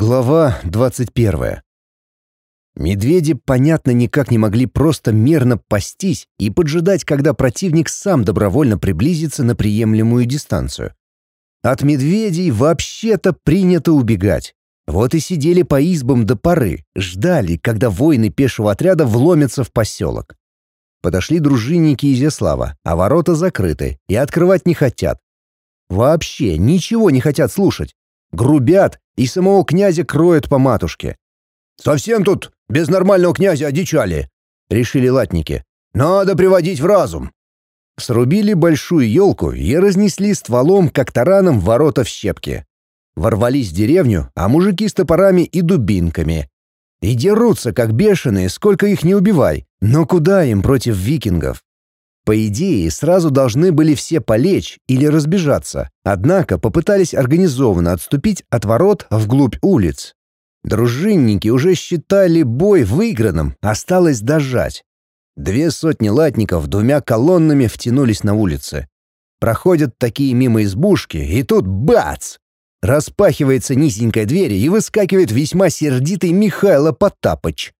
Глава 21. Медведи, понятно, никак не могли просто мирно пастись и поджидать, когда противник сам добровольно приблизится на приемлемую дистанцию. От медведей вообще-то принято убегать. Вот и сидели по избам до поры, ждали, когда воины пешего отряда вломятся в поселок. Подошли дружинники Изяслава, а ворота закрыты и открывать не хотят. Вообще ничего не хотят слушать. Грубят и самого князя кроют по матушке. «Совсем тут без нормального князя одичали», — решили латники. «Надо приводить в разум». Срубили большую елку и разнесли стволом, как тараном, ворота в щепки. Ворвались в деревню, а мужики с топорами и дубинками. И дерутся, как бешеные, сколько их не убивай. Но куда им против викингов? По идее, сразу должны были все полечь или разбежаться, однако попытались организованно отступить от ворот вглубь улиц. Дружинники уже считали бой выигранным, осталось дожать. Две сотни латников двумя колоннами втянулись на улицы. Проходят такие мимо избушки, и тут бац! Распахивается низенькая дверь, и выскакивает весьма сердитый Михайло Потапыч.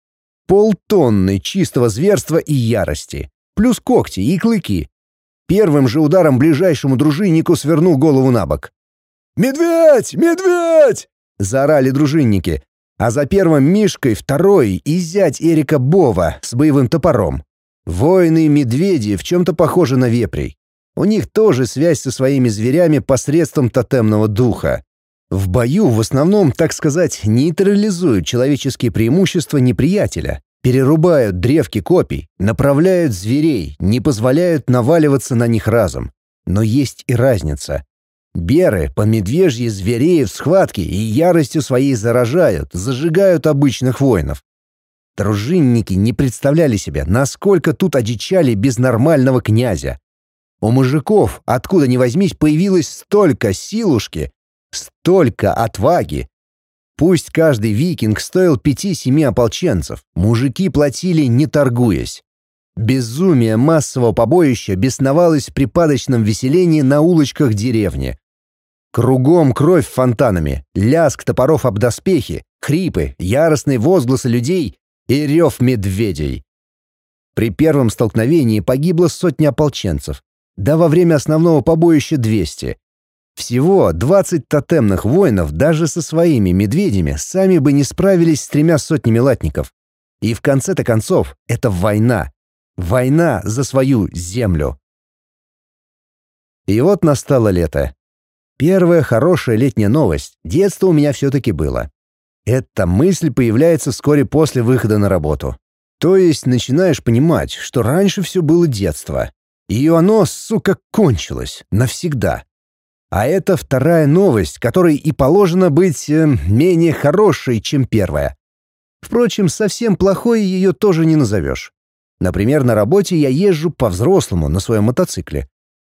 Полтонны чистого зверства и ярости плюс когти и клыки. Первым же ударом ближайшему дружиннику свернул голову на бок. «Медведь! Медведь!» — заорали дружинники, а за первым Мишкой второй и зять Эрика Бова с боевым топором. Воины-медведи в чем-то похожи на вепрей. У них тоже связь со своими зверями посредством тотемного духа. В бою в основном, так сказать, нейтрализуют человеческие преимущества неприятеля, перерубают древки копий, направляют зверей, не позволяют наваливаться на них разом. Но есть и разница. Беры по медвежьи звереев в схватке и яростью своей заражают, зажигают обычных воинов. Дружинники не представляли себе, насколько тут одичали без нормального князя. У мужиков, откуда ни возьмись, появилось столько силушки, столько отваги, Пусть каждый викинг стоил пяти-семи ополченцев, мужики платили, не торгуясь. Безумие массового побоища бесновалось в припадочном веселении на улочках деревни. Кругом кровь фонтанами, ляск топоров об доспехи, хрипы, яростные возгласы людей и рев медведей. При первом столкновении погибло сотня ополченцев, да во время основного побоища 200. Всего 20 тотемных воинов даже со своими медведями сами бы не справились с тремя сотнями латников. И в конце-то концов, это война. Война за свою землю. И вот настало лето. Первая хорошая летняя новость. Детство у меня все-таки было. Эта мысль появляется вскоре после выхода на работу. То есть начинаешь понимать, что раньше все было детство. И оно, сука, кончилось. Навсегда. А это вторая новость, которой и положено быть э, менее хорошей, чем первая. Впрочем, совсем плохой ее тоже не назовешь. Например, на работе я езжу по-взрослому на своем мотоцикле.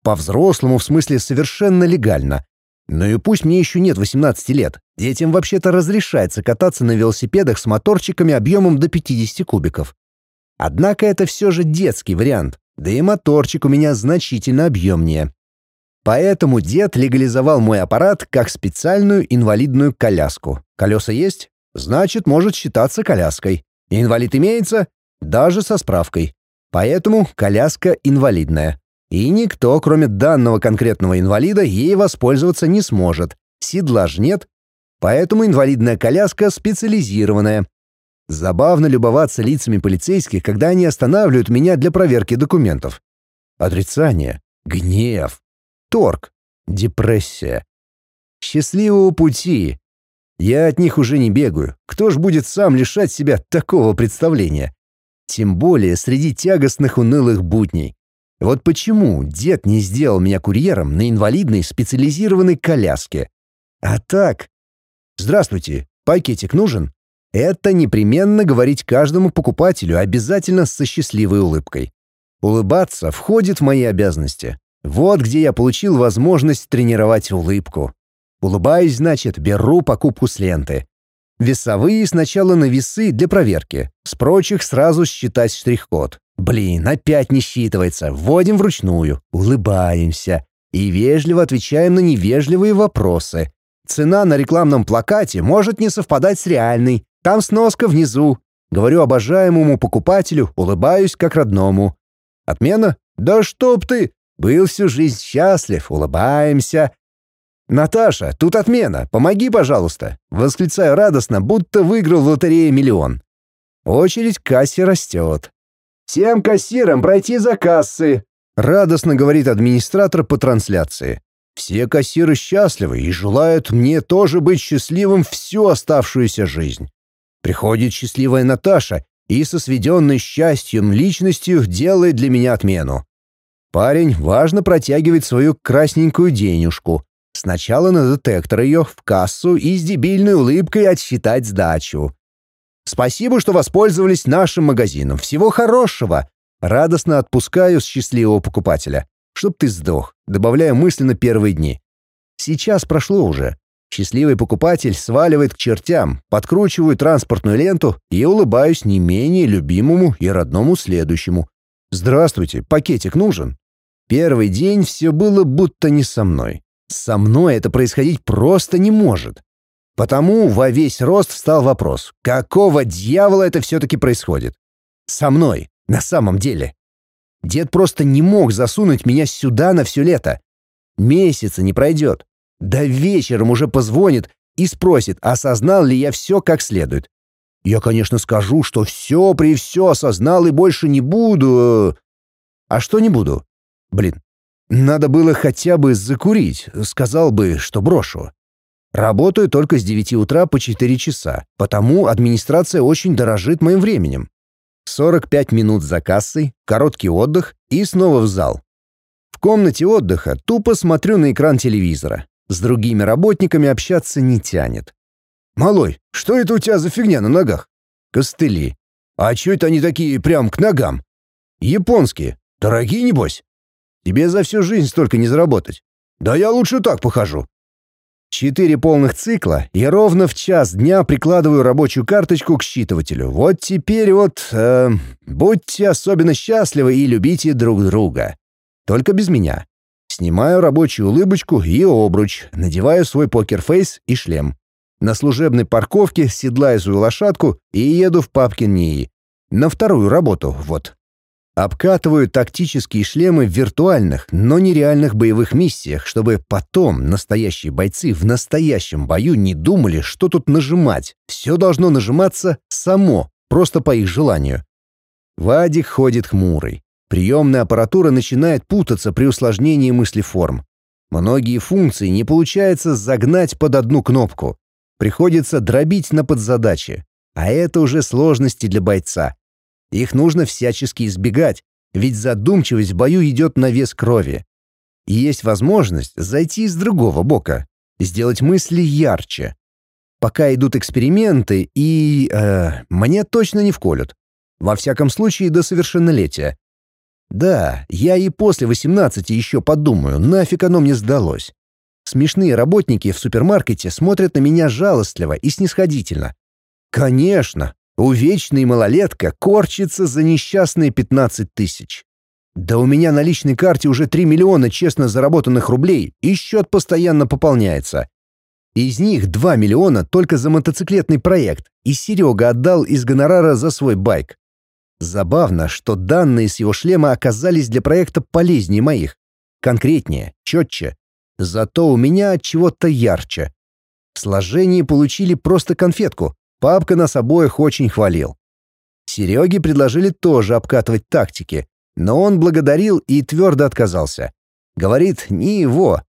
По-взрослому в смысле совершенно легально. Но и пусть мне еще нет 18 лет, детям вообще-то разрешается кататься на велосипедах с моторчиками объемом до 50 кубиков. Однако это все же детский вариант, да и моторчик у меня значительно объемнее. Поэтому дед легализовал мой аппарат как специальную инвалидную коляску. Колеса есть? Значит, может считаться коляской. Инвалид имеется? Даже со справкой. Поэтому коляска инвалидная. И никто, кроме данного конкретного инвалида, ей воспользоваться не сможет. Седла ж нет. Поэтому инвалидная коляска специализированная. Забавно любоваться лицами полицейских, когда они останавливают меня для проверки документов. Отрицание. Гнев торг, депрессия. Счастливого пути. Я от них уже не бегаю. Кто ж будет сам лишать себя такого представления? Тем более среди тягостных унылых будней. Вот почему дед не сделал меня курьером на инвалидной специализированной коляске. А так... Здравствуйте, пакетик нужен? Это непременно говорить каждому покупателю обязательно со счастливой улыбкой. Улыбаться входит в мои обязанности. Вот где я получил возможность тренировать улыбку. Улыбаюсь, значит, беру покупку с ленты. Весовые сначала на весы для проверки. С прочих сразу считать штрих-код. Блин, опять не считывается. Вводим вручную. Улыбаемся. И вежливо отвечаем на невежливые вопросы. Цена на рекламном плакате может не совпадать с реальной. Там сноска внизу. Говорю обожаемому покупателю, улыбаюсь как родному. Отмена? Да чтоб ты! Был всю жизнь счастлив, улыбаемся. «Наташа, тут отмена, помоги, пожалуйста!» Восклицаю радостно, будто выиграл в лотерее миллион. Очередь к кассе растет. «Всем кассирам пройти за кассы!» Радостно говорит администратор по трансляции. Все кассиры счастливы и желают мне тоже быть счастливым всю оставшуюся жизнь. Приходит счастливая Наташа и со сведенной счастьем личностью делает для меня отмену. Парень важно протягивает свою красненькую денежку. Сначала на детектор ее, в кассу и с дебильной улыбкой отсчитать сдачу. «Спасибо, что воспользовались нашим магазином. Всего хорошего!» Радостно отпускаю с счастливого покупателя. «Чтоб ты сдох», добавляя мысленно первые дни. Сейчас прошло уже. Счастливый покупатель сваливает к чертям, подкручиваю транспортную ленту и улыбаюсь не менее любимому и родному следующему. «Здравствуйте, пакетик нужен?» Первый день все было будто не со мной. Со мной это происходить просто не может. Потому во весь рост встал вопрос, какого дьявола это все-таки происходит? Со мной, на самом деле. Дед просто не мог засунуть меня сюда на все лето. Месяца не пройдет. Да вечером уже позвонит и спросит, осознал ли я все как следует. Я, конечно, скажу, что все при все осознал и больше не буду. А что не буду? Блин, надо было хотя бы закурить, сказал бы, что брошу. Работаю только с 9 утра по 4 часа, потому администрация очень дорожит моим временем. 45 минут за кассой, короткий отдых и снова в зал. В комнате отдыха тупо смотрю на экран телевизора. С другими работниками общаться не тянет. «Малой, что это у тебя за фигня на ногах?» «Костыли». «А чё это они такие прям к ногам?» «Японские. Дорогие, небось?» Тебе за всю жизнь столько не заработать. Да я лучше так похожу. Четыре полных цикла, и ровно в час дня прикладываю рабочую карточку к считывателю. Вот теперь вот... Э, будьте особенно счастливы и любите друг друга. Только без меня. Снимаю рабочую улыбочку и обруч, надеваю свой покерфейс и шлем. На служебной парковке седлаю свою лошадку и еду в папкин НИИ. На вторую работу, вот. Обкатываю тактические шлемы в виртуальных, но нереальных боевых миссиях, чтобы потом настоящие бойцы в настоящем бою не думали, что тут нажимать. Все должно нажиматься само, просто по их желанию. Вадик ходит хмурый. Приемная аппаратура начинает путаться при усложнении мыслеформ. Многие функции не получается загнать под одну кнопку. Приходится дробить на подзадачи. А это уже сложности для бойца. Их нужно всячески избегать, ведь задумчивость в бою идет на вес крови. И есть возможность зайти с другого бока, сделать мысли ярче. Пока идут эксперименты, и... Э, мне точно не вколют. Во всяком случае, до совершеннолетия. Да, я и после 18 еще подумаю, нафиг оно мне сдалось. Смешные работники в супермаркете смотрят на меня жалостливо и снисходительно. Конечно, Увечный малолетка корчится за несчастные 15 тысяч. Да у меня на личной карте уже 3 миллиона честно заработанных рублей, и счет постоянно пополняется. Из них 2 миллиона только за мотоциклетный проект, и Серега отдал из гонорара за свой байк. Забавно, что данные с его шлема оказались для проекта полезнее моих. Конкретнее, четче. Зато у меня от чего-то ярче. В получили просто конфетку, Папка нас обоих очень хвалил. Сереге предложили тоже обкатывать тактики, но он благодарил и твердо отказался. Говорит, не его.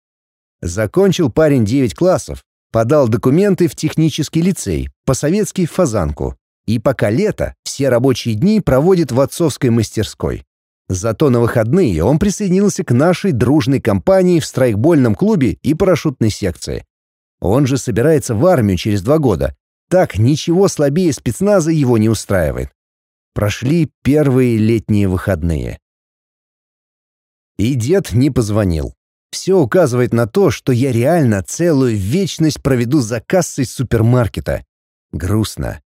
Закончил парень 9 классов, подал документы в технический лицей, по-советски фазанку. И пока лето, все рабочие дни проводит в отцовской мастерской. Зато на выходные он присоединился к нашей дружной компании в страйкбольном клубе и парашютной секции. Он же собирается в армию через два года, так ничего слабее спецназа его не устраивает. Прошли первые летние выходные. И дед не позвонил. Все указывает на то, что я реально целую вечность проведу за кассой супермаркета. Грустно.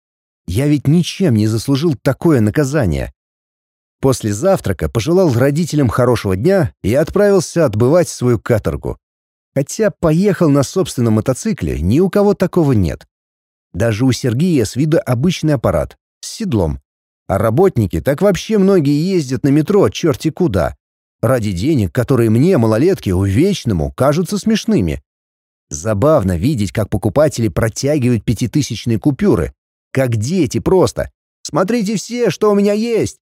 Я ведь ничем не заслужил такое наказание. После завтрака пожелал родителям хорошего дня и отправился отбывать свою каторгу. Хотя поехал на собственном мотоцикле, ни у кого такого нет. Даже у Сергея с вида обычный аппарат, с седлом. А работники так вообще многие ездят на метро черти куда. Ради денег, которые мне, малолетке, увечному, кажутся смешными. Забавно видеть, как покупатели протягивают пятитысячные купюры. Как дети просто. Смотрите все, что у меня есть.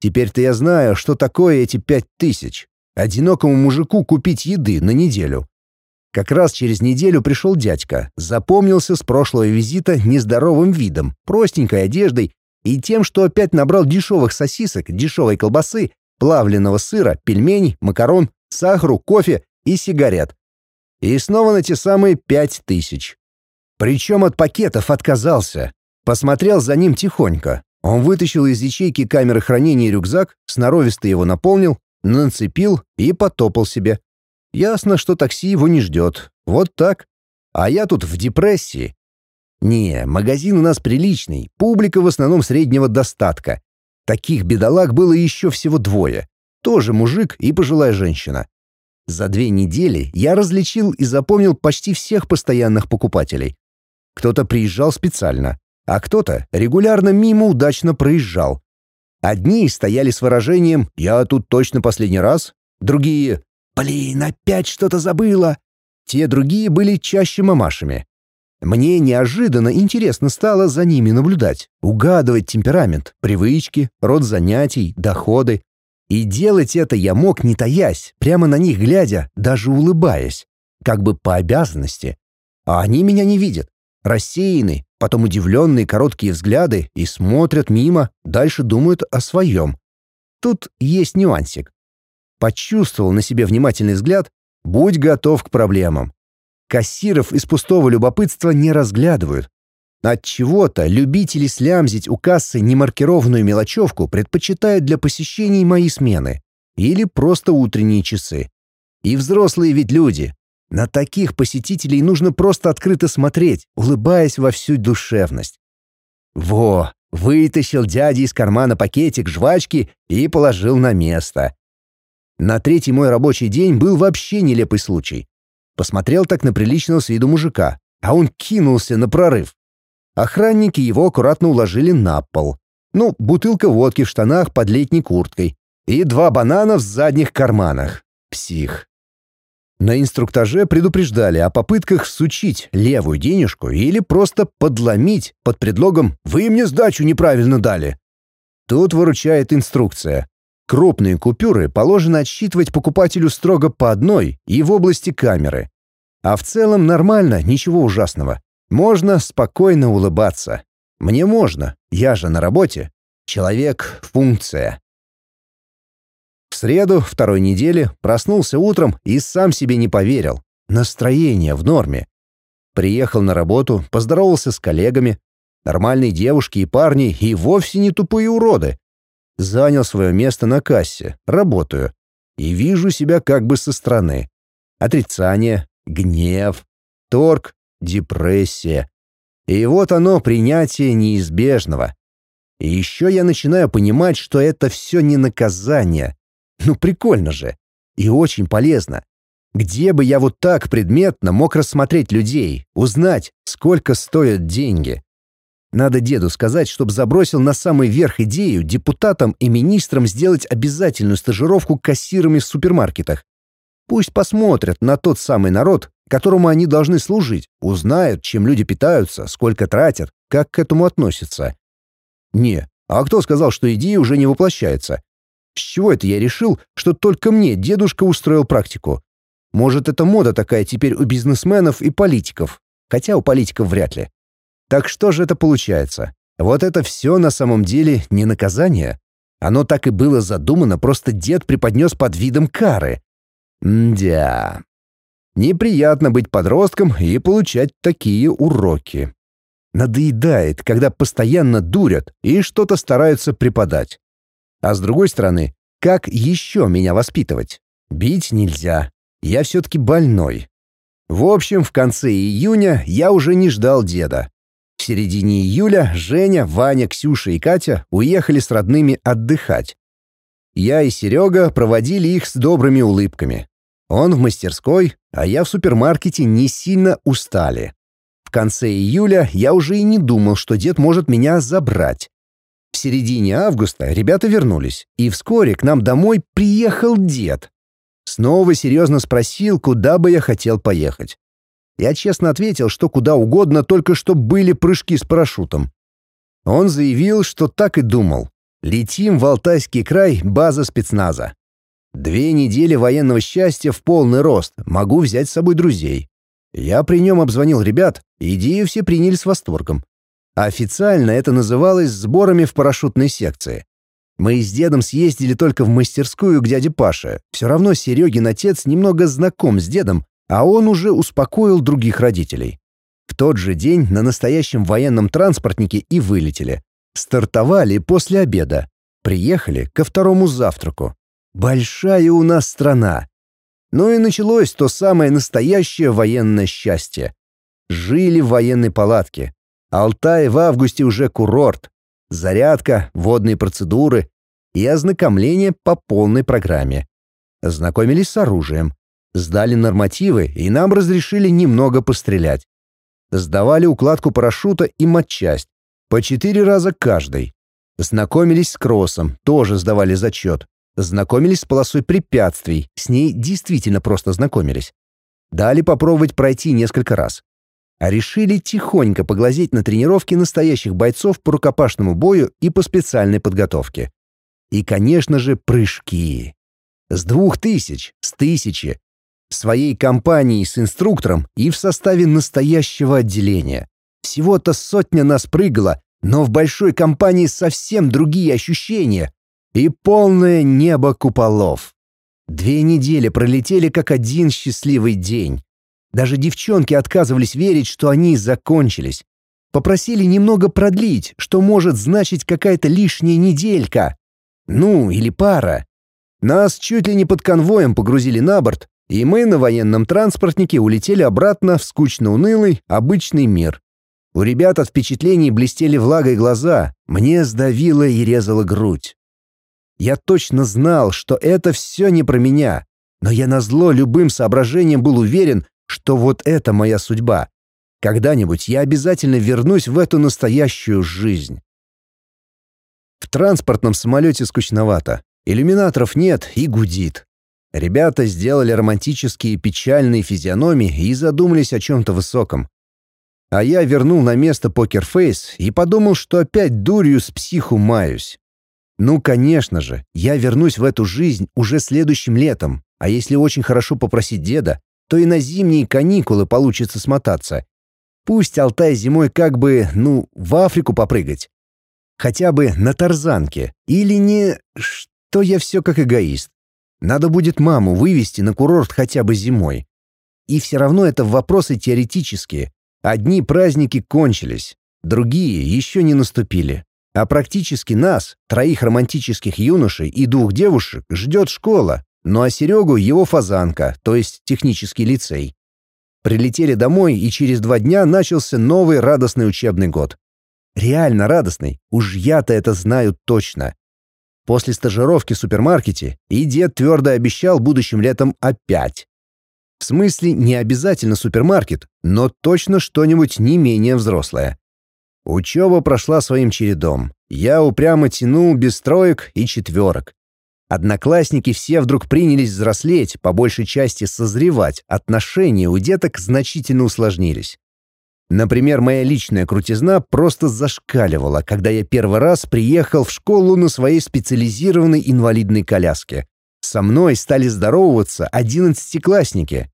Теперь-то я знаю, что такое эти пять тысяч. Одинокому мужику купить еды на неделю. Как раз через неделю пришел дядька, запомнился с прошлого визита нездоровым видом, простенькой одеждой и тем, что опять набрал дешевых сосисок, дешевой колбасы, плавленного сыра, пельменей, макарон, сахару, кофе и сигарет. И снова на те самые пять тысяч. Причем от пакетов отказался. Посмотрел за ним тихонько. Он вытащил из ячейки камеры хранения рюкзак, сноровисто его наполнил, нацепил и потопал себе. Ясно, что такси его не ждет. Вот так. А я тут в депрессии. Не, магазин у нас приличный, публика в основном среднего достатка. Таких бедолаг было еще всего двое. Тоже мужик и пожилая женщина. За две недели я различил и запомнил почти всех постоянных покупателей. Кто-то приезжал специально, а кто-то регулярно мимо удачно проезжал. Одни стояли с выражением «я тут точно последний раз», другие «блин, опять что-то забыла». Те другие были чаще мамашами. Мне неожиданно интересно стало за ними наблюдать, угадывать темперамент, привычки, род занятий, доходы. И делать это я мог не таясь, прямо на них глядя, даже улыбаясь, как бы по обязанности. А они меня не видят. Рассеяны, потом удивленные короткие взгляды и смотрят мимо, дальше думают о своем. Тут есть нюансик. Почувствовал на себе внимательный взгляд, будь готов к проблемам. Кассиров из пустого любопытства не разглядывают. От чего-то любители слямзить у кассы немаркированную мелочевку предпочитают для посещений мои смены или просто утренние часы. И взрослые ведь люди, на таких посетителей нужно просто открыто смотреть, улыбаясь во всю душевность. Во, вытащил дядя из кармана пакетик жвачки и положил на место. На третий мой рабочий день был вообще нелепый случай. Посмотрел так на приличного с виду мужика, а он кинулся на прорыв. Охранники его аккуратно уложили на пол. Ну, бутылка водки в штанах под летней курткой и два банана в задних карманах. Псих. На инструктаже предупреждали о попытках сучить левую денежку или просто подломить под предлогом «Вы мне сдачу неправильно дали». Тут выручает инструкция. Крупные купюры положено отсчитывать покупателю строго по одной и в области камеры. А в целом нормально, ничего ужасного. Можно спокойно улыбаться. Мне можно, я же на работе. Человек — функция. В среду второй недели проснулся утром и сам себе не поверил. Настроение в норме. Приехал на работу, поздоровался с коллегами. Нормальные девушки и парни и вовсе не тупые уроды. Занял свое место на кассе, работаю. И вижу себя как бы со стороны. Отрицание, гнев, торг, депрессия. И вот оно, принятие неизбежного. И еще я начинаю понимать, что это все не наказание, ну прикольно же. И очень полезно. Где бы я вот так предметно мог рассмотреть людей, узнать, сколько стоят деньги? Надо деду сказать, чтобы забросил на самый верх идею депутатам и министрам сделать обязательную стажировку кассирами в супермаркетах. Пусть посмотрят на тот самый народ, которому они должны служить, узнают, чем люди питаются, сколько тратят, как к этому относятся. Не, а кто сказал, что идея уже не воплощается? С чего это я решил, что только мне дедушка устроил практику? Может, это мода такая теперь у бизнесменов и политиков, хотя у политиков вряд ли. Так что же это получается? Вот это все на самом деле не наказание. Оно так и было задумано, просто дед преподнес под видом кары. Мдя. Неприятно быть подростком и получать такие уроки. Надоедает, когда постоянно дурят и что-то стараются преподать. А с другой стороны, как еще меня воспитывать? Бить нельзя. Я все-таки больной. В общем, в конце июня я уже не ждал деда. В середине июля Женя, Ваня, Ксюша и Катя уехали с родными отдыхать. Я и Серега проводили их с добрыми улыбками. Он в мастерской, а я в супермаркете не сильно устали. В конце июля я уже и не думал, что дед может меня забрать. В середине августа ребята вернулись, и вскоре к нам домой приехал дед. Снова серьезно спросил, куда бы я хотел поехать. Я честно ответил, что куда угодно, только что были прыжки с парашютом. Он заявил, что так и думал. Летим в Алтайский край, база спецназа. Две недели военного счастья в полный рост, могу взять с собой друзей. Я при нем обзвонил ребят, идею все приняли с восторгом. Официально это называлось сборами в парашютной секции. Мы с дедом съездили только в мастерскую к дяде Паше. Все равно Серегин отец немного знаком с дедом, а он уже успокоил других родителей. В тот же день на настоящем военном транспортнике и вылетели. Стартовали после обеда. Приехали ко второму завтраку. Большая у нас страна. Ну и началось то самое настоящее военное счастье. Жили в военной палатке. Алтай в августе уже курорт. Зарядка, водные процедуры и ознакомление по полной программе. Знакомились с оружием. Сдали нормативы, и нам разрешили немного пострелять. Сдавали укладку парашюта и матчасть. По четыре раза каждый. Знакомились с кроссом, тоже сдавали зачет. Знакомились с полосой препятствий, с ней действительно просто знакомились. Дали попробовать пройти несколько раз. А решили тихонько поглазеть на тренировки настоящих бойцов по рукопашному бою и по специальной подготовке. И, конечно же, прыжки. С двух тысяч, с тысячи. Своей компанией с инструктором и в составе настоящего отделения. Всего-то сотня нас прыгала, но в большой компании совсем другие ощущения и полное небо куполов. Две недели пролетели как один счастливый день. Даже девчонки отказывались верить, что они закончились. Попросили немного продлить, что может значить какая-то лишняя неделька. Ну, или пара. Нас чуть ли не под конвоем погрузили на борт, и мы на военном транспортнике улетели обратно в скучно-унылый, обычный мир. У ребят от впечатлений блестели влагой глаза, мне сдавило и резала грудь. Я точно знал, что это все не про меня, но я назло любым соображением был уверен, что вот это моя судьба. Когда-нибудь я обязательно вернусь в эту настоящую жизнь. В транспортном самолете скучновато. Иллюминаторов нет и гудит. Ребята сделали романтические печальные физиономии и задумались о чем-то высоком. А я вернул на место покерфейс и подумал, что опять дурью с психу маюсь. Ну, конечно же, я вернусь в эту жизнь уже следующим летом, а если очень хорошо попросить деда, то и на зимние каникулы получится смотаться. Пусть Алтай зимой как бы, ну, в Африку попрыгать. Хотя бы на тарзанке. Или не... Что я все как эгоист. Надо будет маму вывести на курорт хотя бы зимой. И все равно это вопросы теоретические. Одни праздники кончились, другие еще не наступили. А практически нас, троих романтических юношей и двух девушек, ждет школа, ну а Серегу его фазанка, то есть технический лицей. Прилетели домой, и через два дня начался новый радостный учебный год. Реально радостный, уж я-то это знаю точно. После стажировки в супермаркете и дед твердо обещал будущим летом опять. В смысле, не обязательно супермаркет, но точно что-нибудь не менее взрослое. Учеба прошла своим чередом. Я упрямо тянул без троек и четверок. Одноклассники все вдруг принялись взрослеть, по большей части созревать, отношения у деток значительно усложнились. Например, моя личная крутизна просто зашкаливала, когда я первый раз приехал в школу на своей специализированной инвалидной коляске. Со мной стали здороваться одиннадцатиклассники.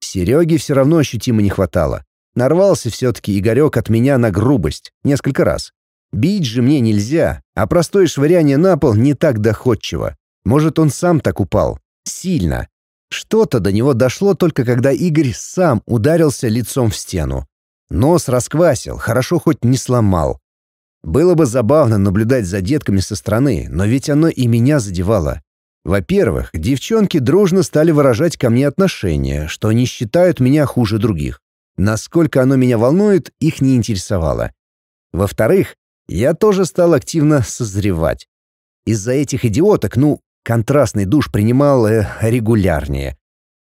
Сереге все равно ощутимо не хватало. Нарвался все-таки Игорек от меня на грубость. Несколько раз. Бить же мне нельзя, а простое швыряние на пол не так доходчиво. Может, он сам так упал. Сильно. Что-то до него дошло только когда Игорь сам ударился лицом в стену. Нос расквасил, хорошо хоть не сломал. Было бы забавно наблюдать за детками со стороны, но ведь оно и меня задевало. Во-первых, девчонки дружно стали выражать ко мне отношение, что они считают меня хуже других. Насколько оно меня волнует, их не интересовало. Во-вторых, я тоже стал активно созревать. Из-за этих идиоток, ну, контрастный душ принимал э, регулярнее.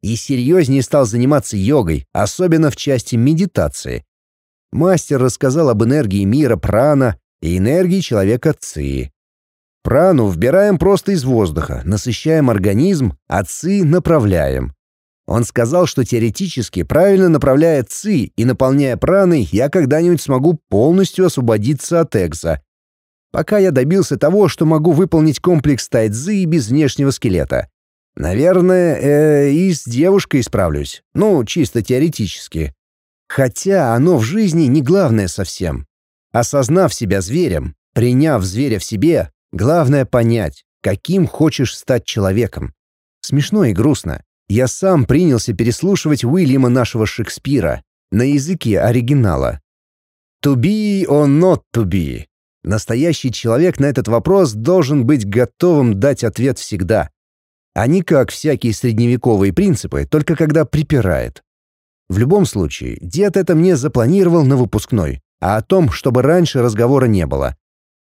И серьезнее стал заниматься йогой, особенно в части медитации. Мастер рассказал об энергии мира прана и энергии человека ци. Прану вбираем просто из воздуха, насыщаем организм, а ци направляем. Он сказал, что теоретически, правильно направляя ци и наполняя праной, я когда-нибудь смогу полностью освободиться от экза. Пока я добился того, что могу выполнить комплекс тайцзы без внешнего скелета. Наверное, э, и с девушкой справлюсь. Ну, чисто теоретически. Хотя оно в жизни не главное совсем. Осознав себя зверем, приняв зверя в себе, главное понять, каким хочешь стать человеком. Смешно и грустно. Я сам принялся переслушивать Уильяма нашего Шекспира на языке оригинала. «To be or not to be?» Настоящий человек на этот вопрос должен быть готовым дать ответ всегда, не как всякие средневековые принципы, только когда припирает. В любом случае, дед это мне запланировал на выпускной, а о том, чтобы раньше разговора не было.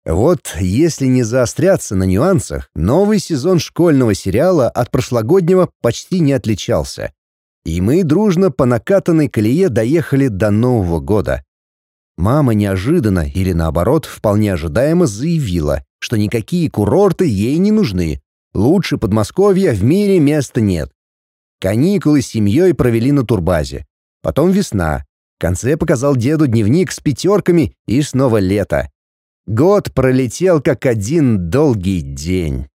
Вот если не заостряться на нюансах, новый сезон школьного сериала от прошлогоднего почти не отличался. И мы дружно по накатанной колее доехали до Нового года. Мама неожиданно или наоборот вполне ожидаемо заявила, что никакие курорты ей не нужны. Лучше Подмосковья в мире места нет. Каникулы с семьей провели на турбазе. Потом весна. В конце показал деду дневник с пятерками и снова лето. Год пролетел как один долгий день.